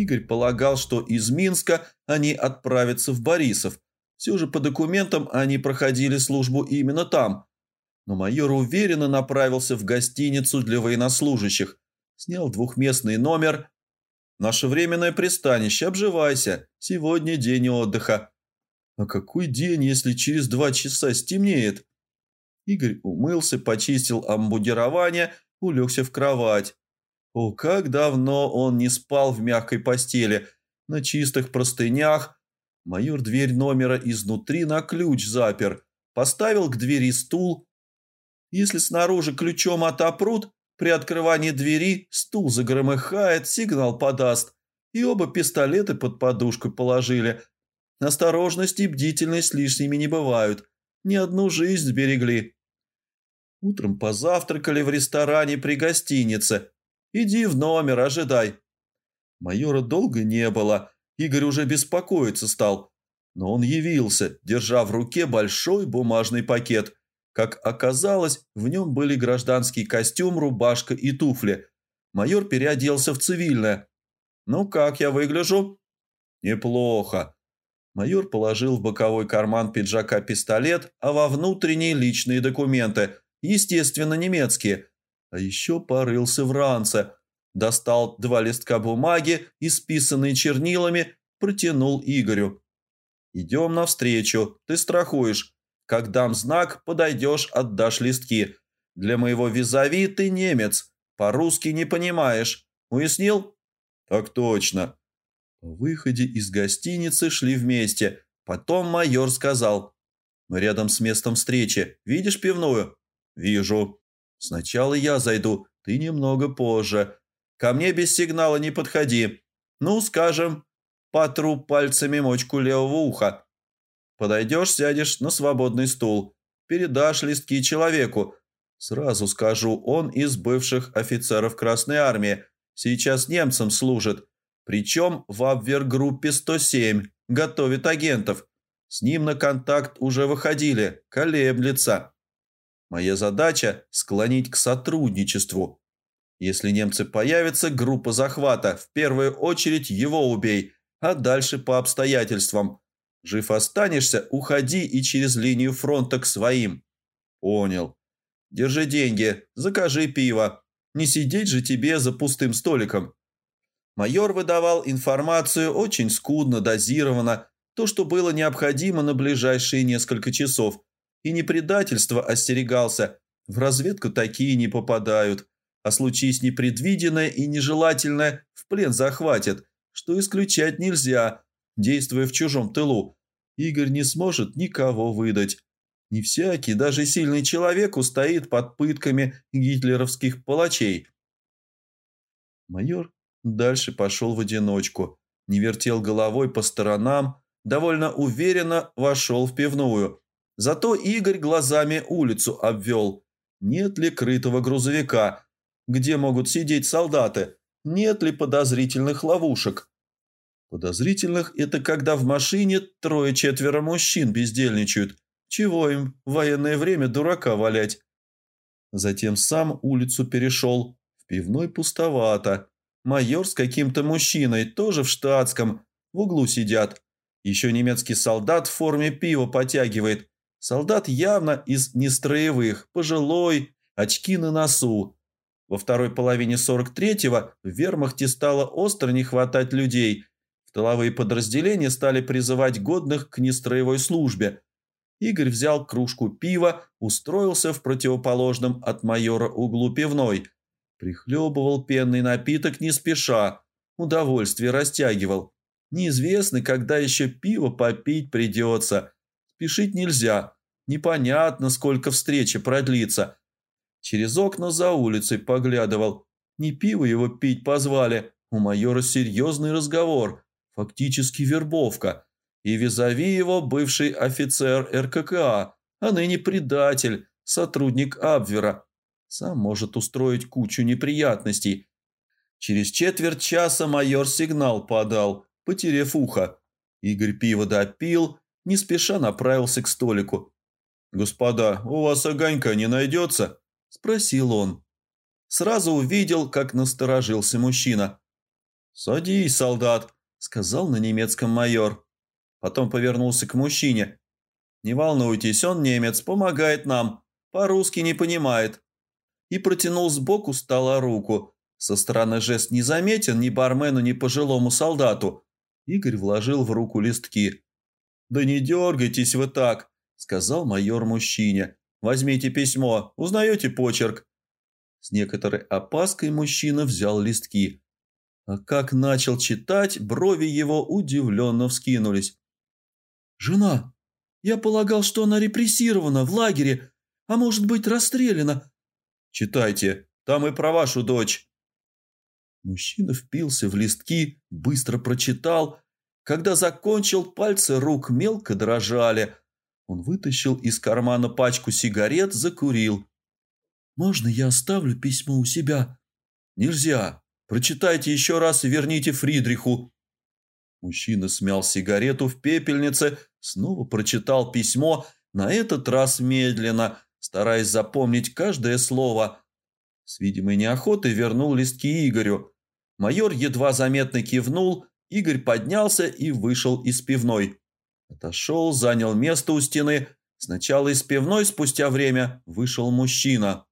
Игорь полагал, что из Минска они отправятся в Борисов. Все же по документам они проходили службу именно там. Но майор уверенно направился в гостиницу для военнослужащих, снял двухместный номер. «Наше временное пристанище, обживайся. Сегодня день отдыха». «А какой день, если через два часа стемнеет?» Игорь умылся, почистил амбудирование, улегся в кровать. О, как давно он не спал в мягкой постели, на чистых простынях. Майор дверь номера изнутри на ключ запер, поставил к двери стул. Если снаружи ключом отопрут, при открывании двери стул загромыхает, сигнал подаст. И оба пистолеты под подушку положили. Осторожность и бдительность лишними не бывают. Ни одну жизнь сберегли. Утром позавтракали в ресторане при гостинице. Иди в номер, ожидай. Майора долго не было. Игорь уже беспокоиться стал. Но он явился, держа в руке большой бумажный пакет. Как оказалось, в нем были гражданский костюм, рубашка и туфли. Майор переоделся в цивильное. «Ну как я выгляжу?» «Неплохо». Майор положил в боковой карман пиджака пистолет, а во внутренние личные документы, естественно, немецкие – а еще порылся в ранце, достал два листка бумаги, исписанные чернилами, протянул Игорю. «Идем навстречу, ты страхуешь. Как дам знак, подойдешь, отдашь листки. Для моего визави ты немец, по-русски не понимаешь. Уяснил?» «Так точно». По выходе из гостиницы шли вместе. Потом майор сказал. «Мы рядом с местом встречи. Видишь пивную?» «Вижу». Сначала я зайду, ты немного позже. Ко мне без сигнала не подходи. Ну, скажем, потру пальцами мочку левого уха. Подойдешь, сядешь на свободный стул. Передашь листки человеку. Сразу скажу, он из бывших офицеров Красной Армии. Сейчас немцам служит. Причем в Абвергруппе 107. Готовит агентов. С ним на контакт уже выходили. Колеблется. Моя задача – склонить к сотрудничеству. Если немцы появятся, группа захвата, в первую очередь его убей, а дальше по обстоятельствам. Жив останешься, уходи и через линию фронта к своим. Понял. Держи деньги, закажи пиво. Не сидеть же тебе за пустым столиком. Майор выдавал информацию очень скудно, дозированно, то, что было необходимо на ближайшие несколько часов – и не предательство остерегался. В разведку такие не попадают. А случись непредвиденное и нежелательное, в плен захватят, что исключать нельзя, действуя в чужом тылу. Игорь не сможет никого выдать. Не всякий, даже сильный человек устоит под пытками гитлеровских палачей. Майор дальше пошел в одиночку, не вертел головой по сторонам, довольно уверенно вошел в пивную. Зато Игорь глазами улицу обвел. Нет ли крытого грузовика? Где могут сидеть солдаты? Нет ли подозрительных ловушек? Подозрительных – это когда в машине трое-четверо мужчин бездельничают. Чего им в военное время дурака валять? Затем сам улицу перешел. В пивной пустовато. Майор с каким-то мужчиной, тоже в штатском, в углу сидят. Еще немецкий солдат в форме пива потягивает. Солдат явно из нестроевых, пожилой, очки на носу. Во второй половине 43-го в вермахте стало остро не хватать людей. В тыловые подразделения стали призывать годных к нестроевой службе. Игорь взял кружку пива, устроился в противоположном от майора углу пивной. Прихлебывал пенный напиток не спеша, удовольствие растягивал. Неизвестно, когда еще пиво попить придется – Спешить нельзя. Непонятно, сколько встреча продлится. Через окна за улицей поглядывал. Не пиво его пить позвали. У майора серьезный разговор. Фактически вербовка. И визави его бывший офицер РККА, а ныне предатель, сотрудник Абвера. Сам может устроить кучу неприятностей. Через четверть часа майор сигнал подал, потеряв ухо. Игорь пиво допил, не спеша направился к столику. «Господа, у вас огонька не найдется?» – спросил он. Сразу увидел, как насторожился мужчина. «Садись, солдат», — сказал на немецком майор. Потом повернулся к мужчине. «Не волнуйтесь, он немец, помогает нам. По-русски не понимает». И протянул сбоку стола руку. Со стороны жест не заметен ни бармену, ни пожилому солдату. Игорь вложил в руку листки. «Да не дергайтесь вы так», — сказал майор мужчине. «Возьмите письмо, узнаете почерк?» С некоторой опаской мужчина взял листки. А как начал читать, брови его удивленно вскинулись. «Жена, я полагал, что она репрессирована в лагере, а может быть расстреляна». «Читайте, там и про вашу дочь». Мужчина впился в листки, быстро прочитал. Когда закончил, пальцы рук мелко дрожали. Он вытащил из кармана пачку сигарет, закурил. «Можно я оставлю письмо у себя?» «Нельзя. Прочитайте еще раз и верните Фридриху». Мужчина смял сигарету в пепельнице, снова прочитал письмо, на этот раз медленно, стараясь запомнить каждое слово. С видимой неохотой вернул листки Игорю. Майор едва заметно кивнул, Игорь поднялся и вышел из пивной. Отошел, занял место у стены. Сначала из пивной, спустя время вышел мужчина.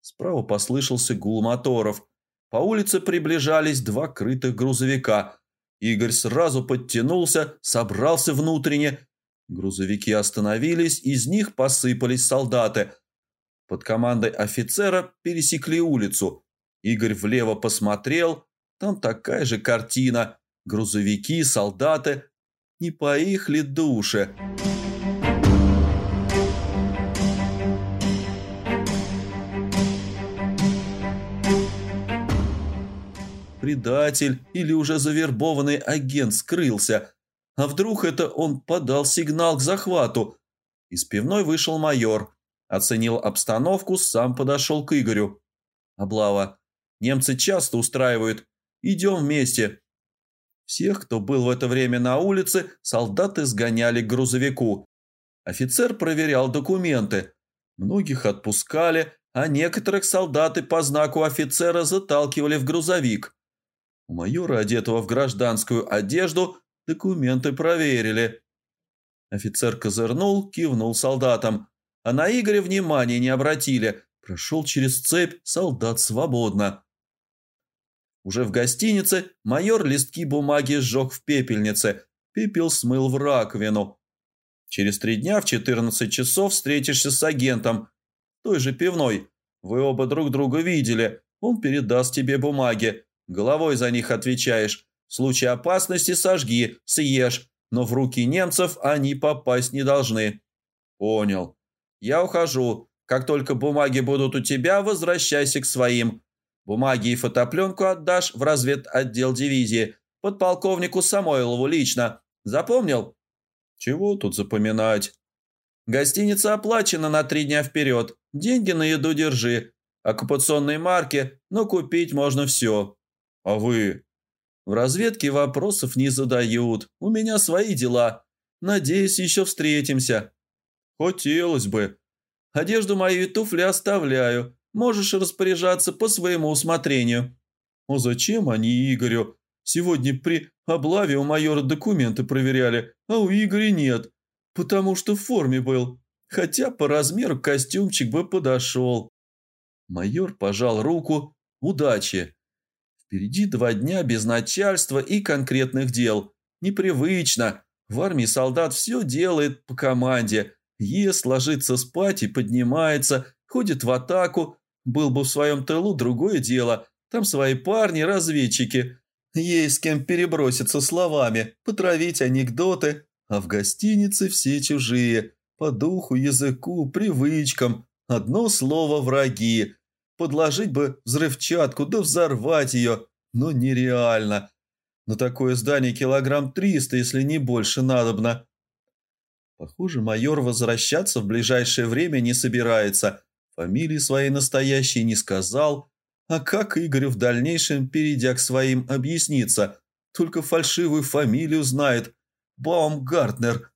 Справа послышался гул моторов. По улице приближались два крытых грузовика. Игорь сразу подтянулся, собрался внутренне. Грузовики остановились, из них посыпались солдаты – под командой офицера пересекли улицу. Игорь влево посмотрел. Там такая же картина. Грузовики, солдаты. Не по их ли душе? Предатель или уже завербованный агент скрылся. А вдруг это он подал сигнал к захвату? Из пивной вышел майор. Оценил обстановку, сам подошел к Игорю. Облава. Немцы часто устраивают. Идем вместе. Всех, кто был в это время на улице, солдаты сгоняли к грузовику. Офицер проверял документы. Многих отпускали, а некоторых солдаты по знаку офицера заталкивали в грузовик. У майора, одетого в гражданскую одежду, документы проверили. Офицер козырнул, кивнул солдатам а на Игоря внимания не обратили. Прошел через цепь, солдат свободно. Уже в гостинице майор листки бумаги сжег в пепельнице, пепел смыл в раковину. Через три дня в 14 часов встретишься с агентом, той же пивной. Вы оба друг друга видели, он передаст тебе бумаги. Головой за них отвечаешь. В случае опасности сожги, съешь, но в руки немцев они попасть не должны. Понял. Я ухожу. Как только бумаги будут у тебя, возвращайся к своим. Бумаги и фотопленку отдашь в разведотдел дивизии. Подполковнику Самойлову лично. Запомнил? Чего тут запоминать? Гостиница оплачена на три дня вперед. Деньги на еду держи. Оккупационные марки, но купить можно все. А вы? В разведке вопросов не задают. У меня свои дела. Надеюсь, еще встретимся. «Хотелось бы. Одежду мою и туфли оставляю. Можешь распоряжаться по своему усмотрению». «А зачем они Игорю? Сегодня при облаве у майора документы проверяли, а у Игоря нет, потому что в форме был. Хотя по размеру костюмчик бы подошел». Майор пожал руку. «Удачи!» Впереди два дня без начальства и конкретных дел. Непривычно. В армии солдат все делает по команде – Ест, ложится спать и поднимается, ходит в атаку. Был бы в своем тылу другое дело. Там свои парни, разведчики. Есть с кем переброситься словами, потравить анекдоты. А в гостинице все чужие. По духу, языку, привычкам. Одно слово «враги». Подложить бы взрывчатку, да взорвать ее. Но нереально. На такое здание килограмм триста, если не больше надобно. Похоже, майор возвращаться в ближайшее время не собирается. Фамилии своей настоящей не сказал. А как Игорю в дальнейшем, перейдя к своим, объясниться? Только фальшивую фамилию знает. Баумгартнер.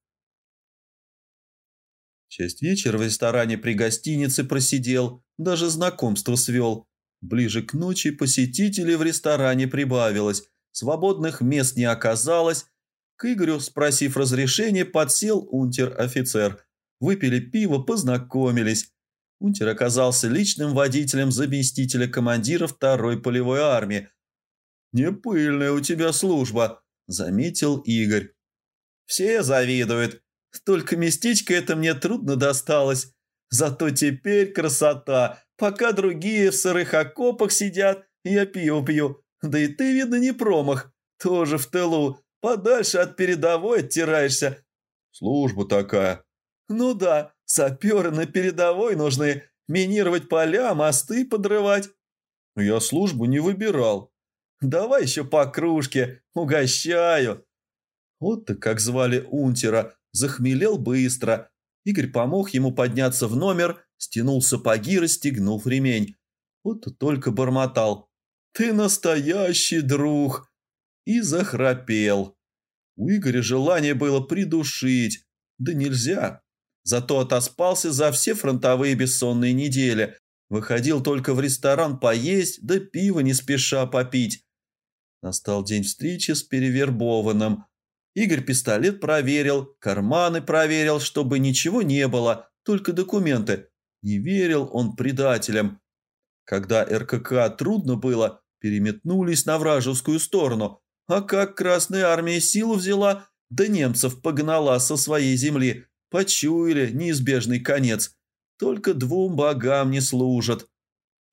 Часть вечера в ресторане при гостинице просидел, даже знакомство свел. Ближе к ночи посетителей в ресторане прибавилось. Свободных мест не оказалось. К Игорю, спросив разрешения, подсел унтер-офицер. Выпили пиво, познакомились. Унтер оказался личным водителем заместителя командира второй полевой армии. «Не пыльная у тебя служба», – заметил Игорь. «Все завидуют. Только местечко это мне трудно досталось. Зато теперь красота. Пока другие в сырых окопах сидят, я пиво пью. Да и ты, видно, не промах. Тоже в тылу. Подальше от передовой оттираешься. Служба такая. Ну да, саперы на передовой нужны. Минировать поля, мосты подрывать. Я службу не выбирал. Давай еще по кружке, угощаю. Вот так как звали Унтера, захмелел быстро. Игорь помог ему подняться в номер, стянул сапоги, расстегнув ремень. Вот только бормотал. «Ты настоящий друг!» И захрапел. У Игоря желание было придушить. Да нельзя. Зато отоспался за все фронтовые бессонные недели. Выходил только в ресторан поесть, да пиво не спеша попить. Настал день встречи с перевербованным. Игорь пистолет проверил, карманы проверил, чтобы ничего не было, только документы. Не верил он предателям. Когда РКК трудно было, переметнулись на вражескую сторону. А как Красная Армия силу взяла, да немцев погнала со своей земли, почуяли неизбежный конец. Только двум богам не служат.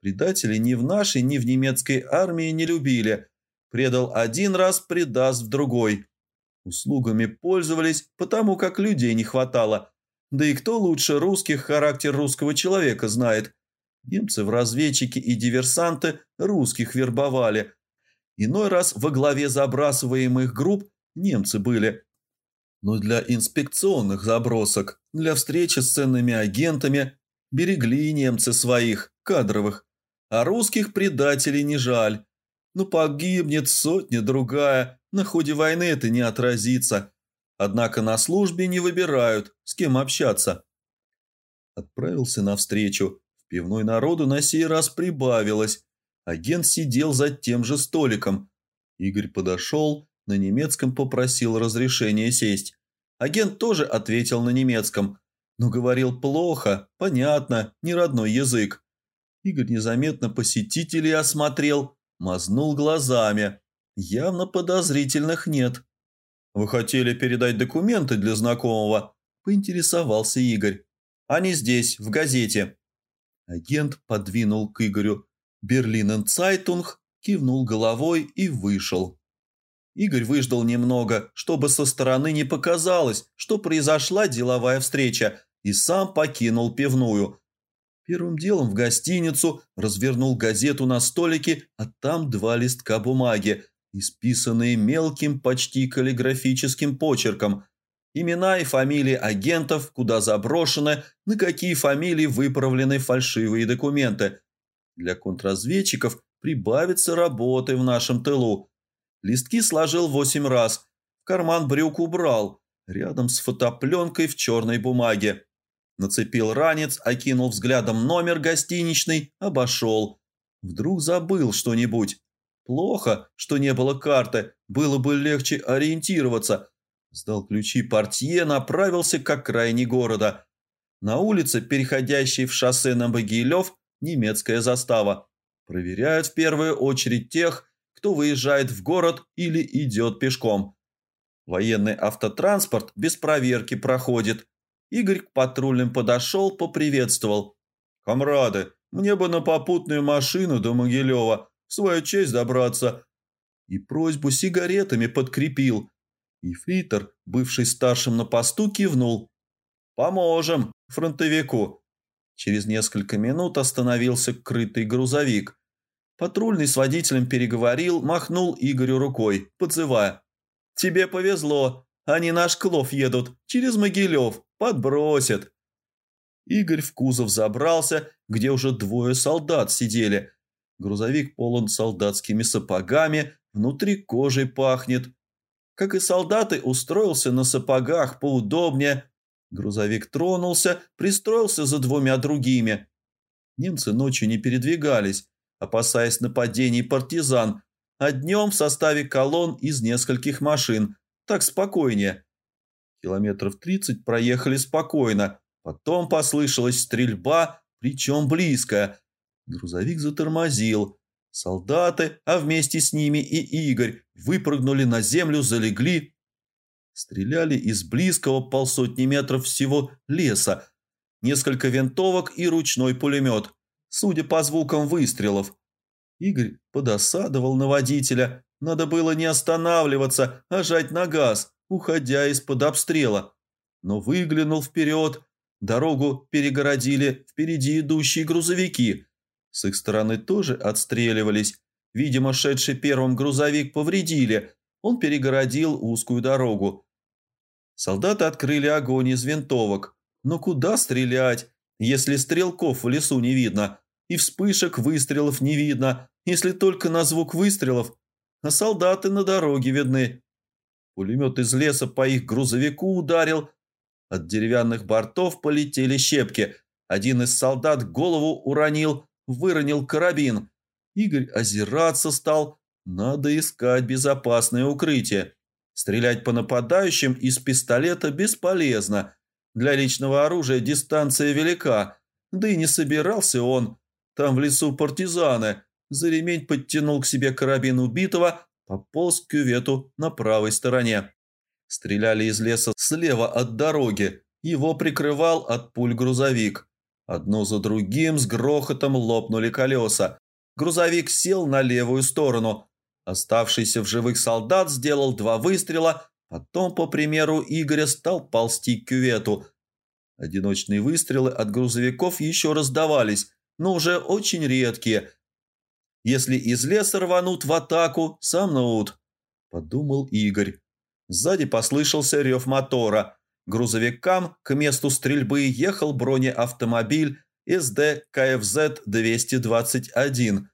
Предатели ни в нашей, ни в немецкой армии не любили. Предал один раз, предаст в другой. Услугами пользовались, потому как людей не хватало. Да и кто лучше русских характер русского человека знает? Немцы в разведчики и диверсанты русских вербовали. Иной раз во главе забрасываемых групп немцы были. Но для инспекционных забросок, для встречи с ценными агентами берегли немцы своих, кадровых. А русских предателей не жаль. Ну погибнет сотня-другая, на ходе войны это не отразится. Однако на службе не выбирают, с кем общаться. Отправился навстречу. В пивной народу на сей раз прибавилось. Агент сидел за тем же столиком. Игорь подошел, на немецком попросил разрешения сесть. Агент тоже ответил на немецком, но говорил плохо, понятно, не родной язык. Игорь незаметно посетителей осмотрел, мазнул глазами. Явно подозрительных нет. «Вы хотели передать документы для знакомого?» – поинтересовался Игорь. «Они здесь, в газете». Агент подвинул к Игорю «Берлинер Цайтунг», кивнул головой и вышел. Игорь выждал немного, чтобы со стороны не показалось, что произошла деловая встреча, и сам покинул пивную. Первым делом в гостиницу развернул газету на столике, а там два листка бумаги, исписанные мелким, почти каллиграфическим почерком. Имена и фамилии агентов, куда заброшены, на какие фамилии выправлены фальшивые документы. Для контрразведчиков прибавится работы в нашем тылу. Листки сложил восемь раз, в карман брюк убрал, рядом с фотопленкой в черной бумаге. Нацепил ранец, окинул взглядом номер гостиничный, обошел. Вдруг забыл что-нибудь. Плохо, что не было карты, было бы легче ориентироваться. Сдал ключи портье, направился к окраине города. На улице, переходящей в шоссе на Могилев, немецкая застава. Проверяют в первую очередь тех, кто выезжает в город или идет пешком. Военный автотранспорт без проверки проходит. Игорь к патрульным подошел, поприветствовал. «Камрады, мне бы на попутную машину до Могилева в свою честь добраться». И просьбу сигаретами подкрепил. И фритер, бывший старшим на посту, кивнул. «Поможем фронтовику». Через несколько минут остановился крытый грузовик. Патрульный с водителем переговорил, махнул Игорю рукой, подзывая. «Тебе повезло, они наш Шклов едут, через Могилев, подбросят». Игорь в кузов забрался, где уже двое солдат сидели. Грузовик полон солдатскими сапогами, внутри кожей пахнет. Как и солдаты, устроился на сапогах поудобнее. Грузовик тронулся, пристроился за двумя другими. Немцы ночью не передвигались, опасаясь нападений партизан, а днем в составе колонн из нескольких машин. Так спокойнее. Километров тридцать проехали спокойно. Потом послышалась стрельба, причем близкая. Грузовик затормозил. Солдаты, а вместе с ними и Игорь, выпрыгнули на землю, залегли. Стреляли из близкого полсотни метров всего леса. Несколько винтовок и ручной пулемет, судя по звукам выстрелов. Игорь подосадовал на водителя. Надо было не останавливаться, а жать на газ, уходя из-под обстрела. Но выглянул вперед. Дорогу перегородили впереди идущие грузовики – с их стороны тоже отстреливались. Видимо, шедший первым грузовик повредили. Он перегородил узкую дорогу. Солдаты открыли огонь из винтовок. Но куда стрелять, если стрелков в лесу не видно? И вспышек выстрелов не видно, если только на звук выстрелов. А солдаты на дороге видны. Пулемет из леса по их грузовику ударил. От деревянных бортов полетели щепки. Один из солдат голову уронил – выронил карабин. Игорь озираться стал. Надо искать безопасное укрытие. Стрелять по нападающим из пистолета бесполезно. Для личного оружия дистанция велика. Да и не собирался он. Там в лесу партизаны. За ремень подтянул к себе карабин убитого, пополз к кювету на правой стороне. Стреляли из леса слева от дороги. Его прикрывал от пуль грузовик. Одно за другим с грохотом лопнули колеса. Грузовик сел на левую сторону. Оставшийся в живых солдат сделал два выстрела, потом, по примеру Игоря, стал ползти к кювету. Одиночные выстрелы от грузовиков еще раздавались, но уже очень редкие. Если из леса рванут в атаку, сомнут, подумал Игорь. Сзади послышался рев мотора – грузовикам к месту стрельбы ехал бронеавтомобиль СД КФЗ-221.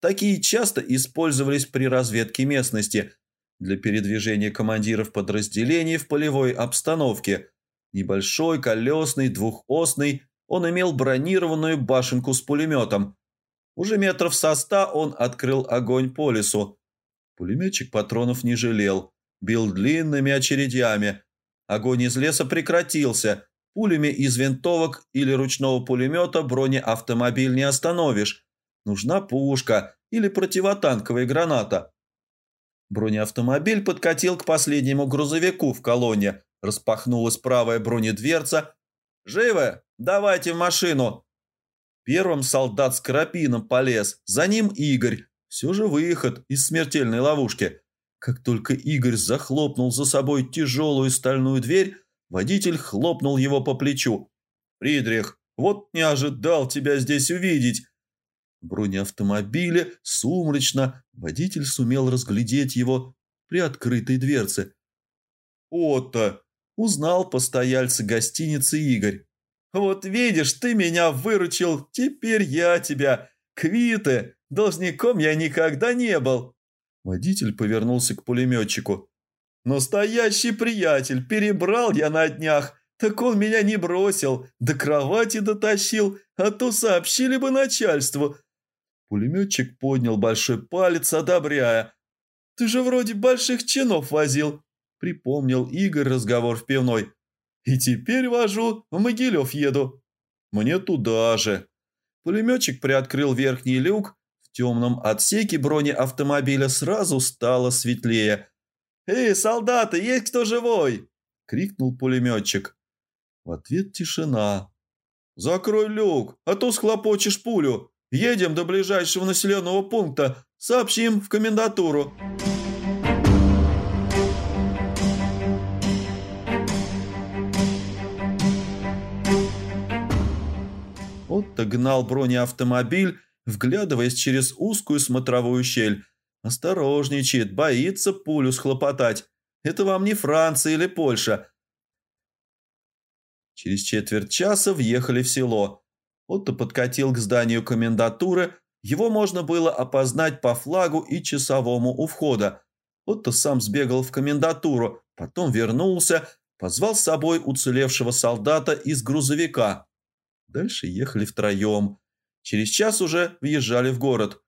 Такие часто использовались при разведке местности для передвижения командиров подразделений в полевой обстановке. Небольшой, колесный, двухосный, он имел бронированную башенку с пулеметом. Уже метров со ста он открыл огонь по лесу. Пулеметчик патронов не жалел, бил длинными очередями – Огонь из леса прекратился. Пулями из винтовок или ручного пулемета бронеавтомобиль не остановишь. Нужна пушка или противотанковая граната. Бронеавтомобиль подкатил к последнему грузовику в колонне. Распахнулась правая бронедверца. «Живы? Давайте в машину!» Первым солдат с карапином полез. За ним Игорь. Все же выход из смертельной ловушки. Как только Игорь захлопнул за собой тяжелую стальную дверь, водитель хлопнул его по плечу. «Фридрих, вот не ожидал тебя здесь увидеть!» В бронеавтомобиле сумрачно водитель сумел разглядеть его при открытой дверце. «Отто!» – узнал постояльца гостиницы Игорь. «Вот видишь, ты меня выручил, теперь я тебя. Квиты, должником я никогда не был». Водитель повернулся к пулеметчику. «Настоящий приятель, перебрал я на днях, так он меня не бросил, до кровати дотащил, а то сообщили бы начальству». Пулеметчик поднял большой палец, одобряя. «Ты же вроде больших чинов возил», — припомнил Игорь разговор в пивной. «И теперь вожу, в Могилев еду». «Мне туда же». Пулеметчик приоткрыл верхний люк, темном отсеке бронеавтомобиля сразу стало светлее. «Эй, солдаты, есть кто живой?» – крикнул пулеметчик. В ответ тишина. «Закрой люк, а то схлопочешь пулю. Едем до ближайшего населенного пункта. Сообщим в комендатуру». Отто гнал бронеавтомобиль вглядываясь через узкую смотровую щель. Осторожничает, боится пулю схлопотать. Это вам не Франция или Польша. Через четверть часа въехали в село. Отто подкатил к зданию комендатуры. Его можно было опознать по флагу и часовому у входа. Отто сам сбегал в комендатуру, потом вернулся, позвал с собой уцелевшего солдата из грузовика. Дальше ехали втроем. Через час уже въезжали в город.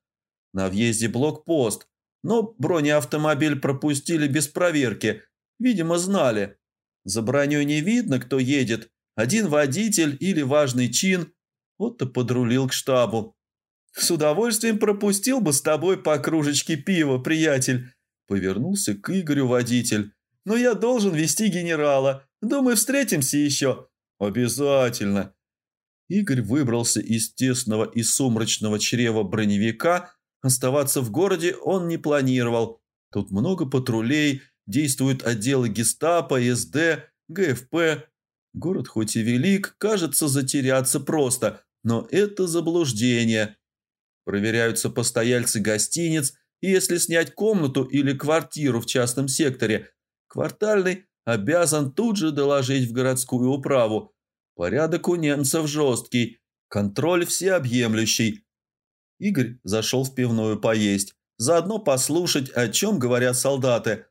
На въезде блокпост. но бронеавтомобиль пропустили без проверки. Видимо, знали. За броней не видно, кто едет. Один водитель или важный чин. Вот-то подрулил к штабу. С удовольствием пропустил бы с тобой по кружечке пива, приятель. Повернулся к Игорю водитель. Но я должен вести генерала. Думаю, встретимся еще. Обязательно. Игорь выбрался из тесного и сумрачного чрева броневика. Оставаться в городе он не планировал. Тут много патрулей, действуют отделы гестапо, СД, ГФП. Город хоть и велик, кажется затеряться просто, но это заблуждение. Проверяются постояльцы гостиниц, и если снять комнату или квартиру в частном секторе, квартальный обязан тут же доложить в городскую управу. Порядок у немцев жесткий, контроль всеобъемлющий. Игорь зашел в пивную поесть, заодно послушать, о чем говорят солдаты.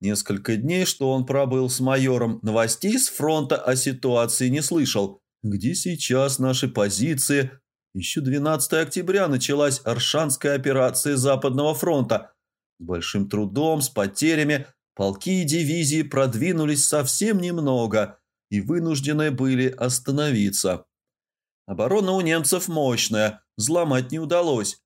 Несколько дней, что он пробыл с майором, новостей с фронта о ситуации не слышал. Где сейчас наши позиции? Еще 12 октября началась Аршанская операция Западного фронта. С большим трудом, с потерями, полки и дивизии продвинулись совсем немного и вынуждены были остановиться. Оборона у немцев мощная, взломать не удалось.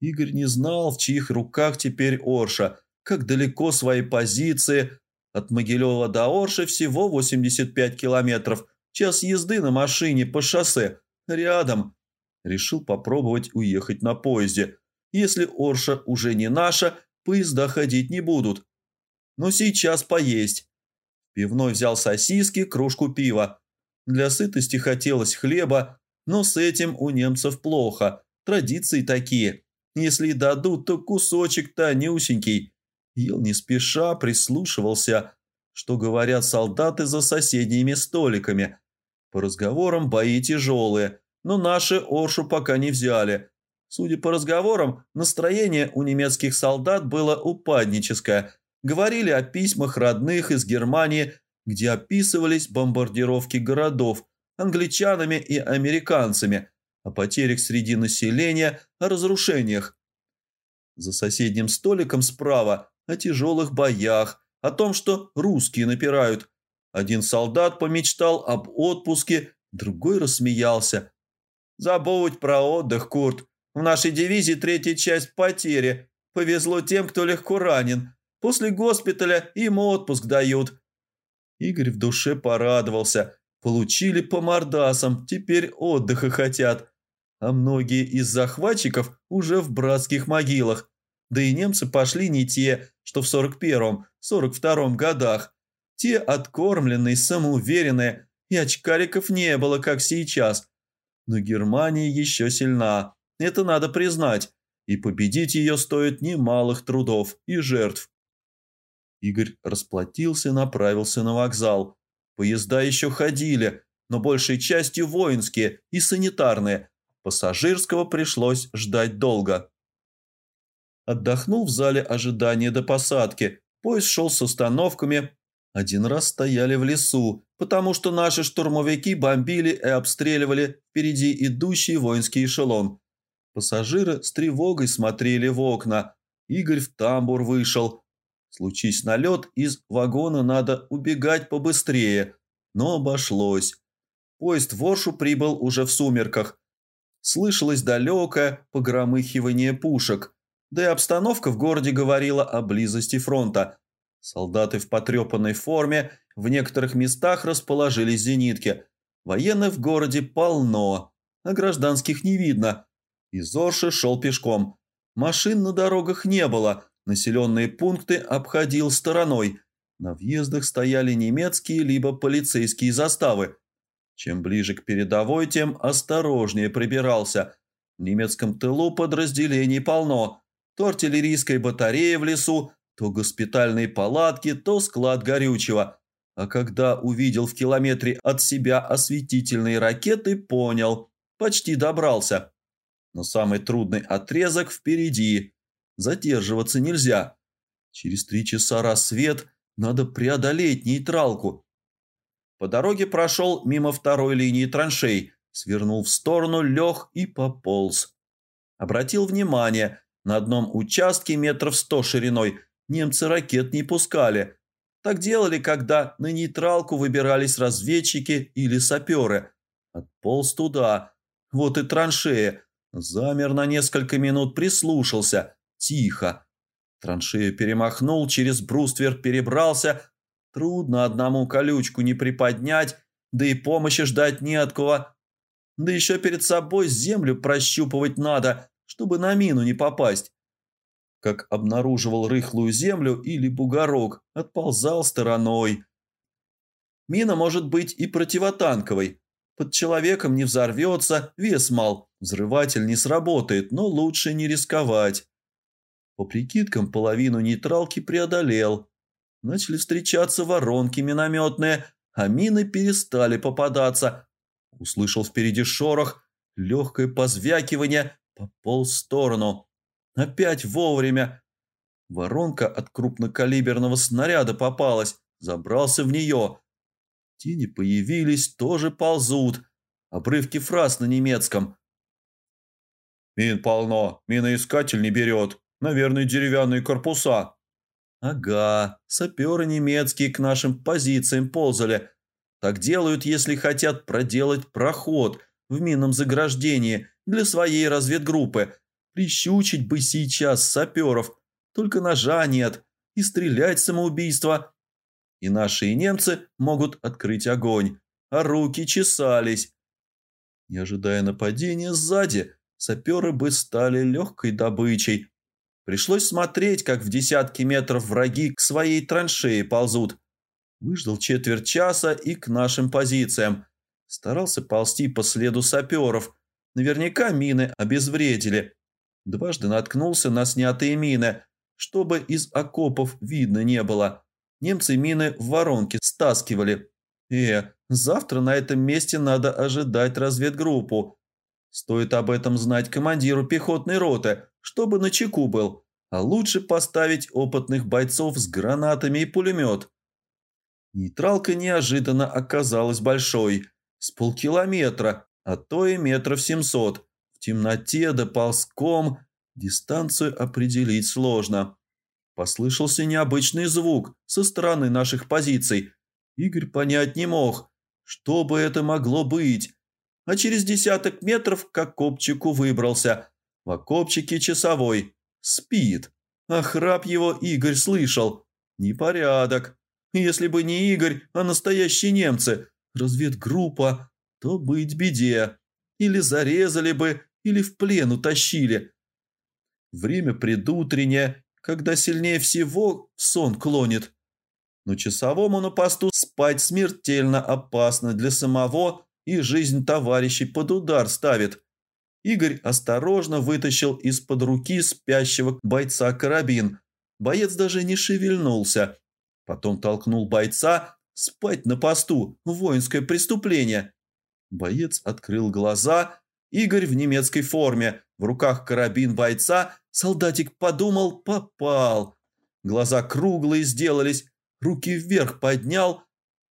Игорь не знал, в чьих руках теперь Орша – как далеко свои позиции. От Могилева до Орши всего 85 километров, час езды на машине по шоссе, рядом. Решил попробовать уехать на поезде. Если Орша уже не наша, поезда ходить не будут. Но сейчас поесть. Пивной взял сосиски, кружку пива. Для сытости хотелось хлеба, но с этим у немцев плохо. Традиции такие. Если дадут, то кусочек тонюсенький. Ел не спеша, прислушивался, что говорят солдаты за соседними столиками. По разговорам бои тяжелые, но наши Оршу пока не взяли. Судя по разговорам, настроение у немецких солдат было упадническое. Говорили о письмах родных из Германии, где описывались бомбардировки городов англичанами и американцами, о потерях среди населения, о разрушениях. За соседним столиком справа о тяжелых боях, о том, что русские напирают. Один солдат помечтал об отпуске, другой рассмеялся. «Забудь про отдых, Курт. В нашей дивизии третья часть потери. Повезло тем, кто легко ранен. После госпиталя им отпуск дают». Игорь в душе порадовался. Получили по мордасам, теперь отдыха хотят. А многие из захватчиков уже в братских могилах. Да и немцы пошли не те, что в 41-м, 42-м годах. Те откормленные, самоуверенные, и очкариков не было, как сейчас. Но Германия еще сильна, это надо признать, и победить ее стоит немалых трудов и жертв. Игорь расплатился и направился на вокзал. Поезда еще ходили, но большей частью воинские и санитарные. Пассажирского пришлось ждать долго. Отдохнул в зале ожидания до посадки. Поезд шел с остановками. Один раз стояли в лесу, потому что наши штурмовики бомбили и обстреливали впереди идущий воинский эшелон. Пассажиры с тревогой смотрели в окна. Игорь в тамбур вышел. Случись налет, из вагона надо убегать побыстрее. Но обошлось. Поезд в Оршу прибыл уже в сумерках. Слышалось далекое погромыхивание пушек – да и обстановка в городе говорила о близости фронта. Солдаты в потрепанной форме в некоторых местах расположились зенитки. Военных в городе полно, а гражданских не видно. Из Орши шел пешком. Машин на дорогах не было, населенные пункты обходил стороной. На въездах стояли немецкие либо полицейские заставы. Чем ближе к передовой, тем осторожнее прибирался. В немецком тылу подразделений полно то артиллерийская батарея в лесу, то госпитальные палатки, то склад горючего. А когда увидел в километре от себя осветительные ракеты, понял, почти добрался. Но самый трудный отрезок впереди. Задерживаться нельзя. Через три часа рассвет, надо преодолеть нейтралку. По дороге прошел мимо второй линии траншей, свернул в сторону, лег и пополз. Обратил внимание – На одном участке метров сто шириной немцы ракет не пускали. Так делали, когда на нейтралку выбирались разведчики или саперы. Отполз туда. Вот и траншея. Замер на несколько минут, прислушался. Тихо. Траншею перемахнул, через бруствер перебрался. Трудно одному колючку не приподнять, да и помощи ждать не от кого. Да еще перед собой землю прощупывать надо, чтобы на мину не попасть. Как обнаруживал рыхлую землю или бугорок, отползал стороной. Мина может быть и противотанковой. Под человеком не взорвется, вес мал, взрыватель не сработает, но лучше не рисковать. По прикидкам, половину нейтралки преодолел. Начали встречаться воронки минометные, а мины перестали попадаться. Услышал впереди шорох, легкое позвякивание, пополз в сторону. Опять вовремя. Воронка от крупнокалиберного снаряда попалась, забрался в нее. Тени появились, тоже ползут. Обрывки фраз на немецком. «Мин полно, миноискатель не берет», Наверное, деревянные корпуса». «Ага, саперы немецкие к нашим позициям ползали. Так делают, если хотят проделать проход в минном заграждении для своей разведгруппы. Прищучить бы сейчас саперов, только ножа нет, и стрелять самоубийство. И наши и немцы могут открыть огонь, а руки чесались. Не ожидая нападения сзади, саперы бы стали легкой добычей, Пришлось смотреть, как в десятки метров враги к своей траншеи ползут. Выждал четверть часа и к нашим позициям. Старался ползти по следу саперов. Наверняка мины обезвредили. Дважды наткнулся на снятые мины, чтобы из окопов видно не было. Немцы мины в воронке стаскивали. Э, завтра на этом месте надо ожидать разведгруппу. Стоит об этом знать командиру пехотной роты, чтобы на чеку был, а лучше поставить опытных бойцов с гранатами и пулемет. Нейтралка неожиданно оказалась большой, с полкилометра, а то и метров семьсот. В темноте да ползком дистанцию определить сложно. Послышался необычный звук со стороны наших позиций. Игорь понять не мог, что бы это могло быть. А через десяток метров к окопчику выбрался – в окопчике часовой. Спит. А храп его Игорь слышал. Непорядок. Если бы не Игорь, а настоящие немцы, разведгруппа, то быть беде. Или зарезали бы, или в плен утащили. Время предутреннее, когда сильнее всего сон клонит. Но часовому на посту спать смертельно опасно для самого и жизнь товарищей под удар ставит. Игорь осторожно вытащил из-под руки спящего бойца карабин. Боец даже не шевельнулся. Потом толкнул бойца спать на посту. Воинское преступление. Боец открыл глаза. Игорь в немецкой форме. В руках карабин бойца. Солдатик подумал, попал. Глаза круглые сделались. Руки вверх поднял.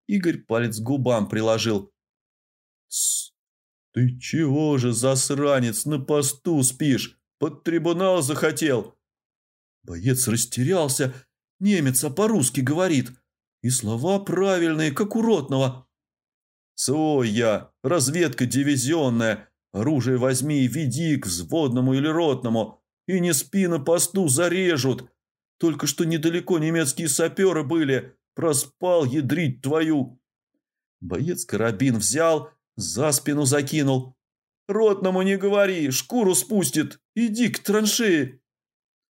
Игорь палец к губам приложил. «Тссс, «Ты чего же, засранец, на посту спишь? Под трибунал захотел?» Боец растерялся. Немец, а по-русски говорит. И слова правильные, как у ротного. «Цой я, разведка дивизионная. Оружие возьми и веди к взводному или ротному. И не спи на посту, зарежут. Только что недалеко немецкие саперы были. Проспал ядрить твою». Боец карабин взял за спину закинул. «Ротному не говори, шкуру спустит. Иди к траншее».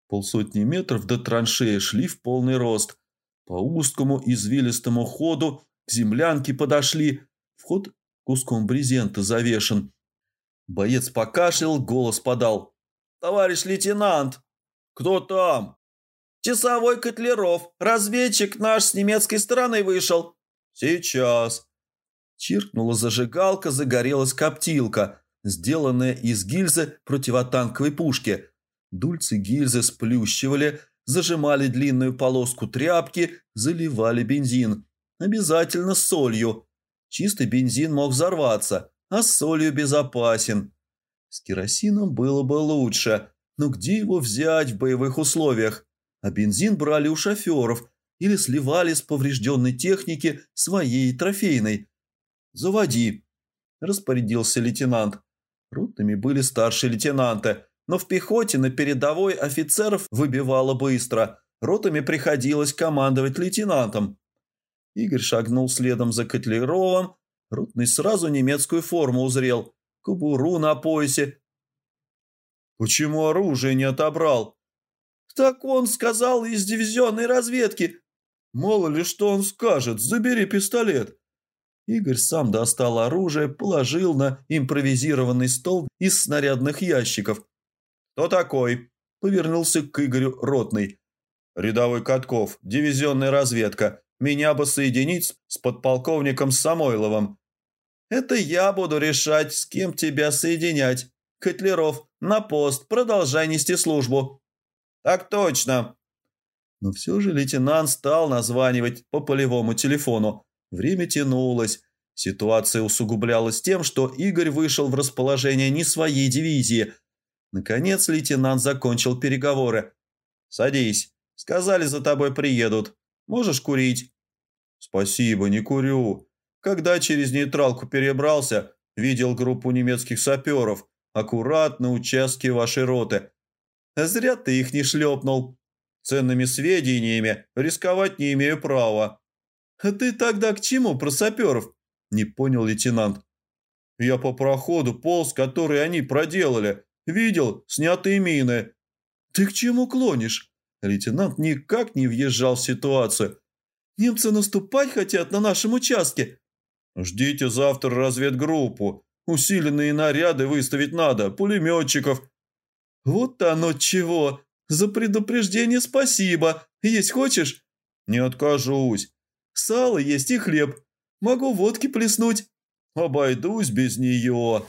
Полсотни метров до траншеи шли в полный рост. По узкому извилистому ходу к землянке подошли. Вход куском брезента завешен. Боец покашлял, голос подал. «Товарищ лейтенант!» «Кто там?» «Часовой Котлеров. Разведчик наш с немецкой стороны вышел». «Сейчас». Чиркнула зажигалка, загорелась коптилка, сделанная из гильзы противотанковой пушки. Дульцы гильзы сплющивали, зажимали длинную полоску тряпки, заливали бензин. Обязательно с солью. Чистый бензин мог взорваться, а с солью безопасен. С керосином было бы лучше. Но где его взять в боевых условиях? А бензин брали у шоферов или сливали с поврежденной техники своей трофейной. «Заводи», – распорядился лейтенант. Ротными были старшие лейтенанты, но в пехоте на передовой офицеров выбивало быстро. Ротами приходилось командовать лейтенантом. Игорь шагнул следом за Котлеровым. Ротный сразу немецкую форму узрел. Кобуру на поясе. «Почему оружие не отобрал?» «Так он сказал из дивизионной разведки. Мало ли что он скажет, забери пистолет». Игорь сам достал оружие, положил на импровизированный стол из снарядных ящиков. «Кто такой?» – повернулся к Игорю Ротный. «Рядовой Катков, дивизионная разведка. Меня бы соединить с подполковником Самойловым». «Это я буду решать, с кем тебя соединять. Котлеров, на пост, продолжай нести службу». «Так точно». Но все же лейтенант стал названивать по полевому телефону. Время тянулось. Ситуация усугублялась тем, что Игорь вышел в расположение не своей дивизии. Наконец лейтенант закончил переговоры. «Садись. Сказали, за тобой приедут. Можешь курить?» «Спасибо, не курю. Когда через нейтралку перебрался, видел группу немецких саперов. Аккуратно участки вашей роты. Зря ты их не шлепнул. Ценными сведениями рисковать не имею права». «А ты тогда к чему про саперов?» – не понял лейтенант. «Я по проходу полз, который они проделали. Видел снятые мины». «Ты к чему клонишь?» Лейтенант никак не въезжал в ситуацию. «Немцы наступать хотят на нашем участке». «Ждите завтра разведгруппу. Усиленные наряды выставить надо, пулеметчиков». «Вот оно чего. За предупреждение спасибо. Есть хочешь?» «Не откажусь. Сало есть и хлеб. Могу водки плеснуть. Обойдусь без нее.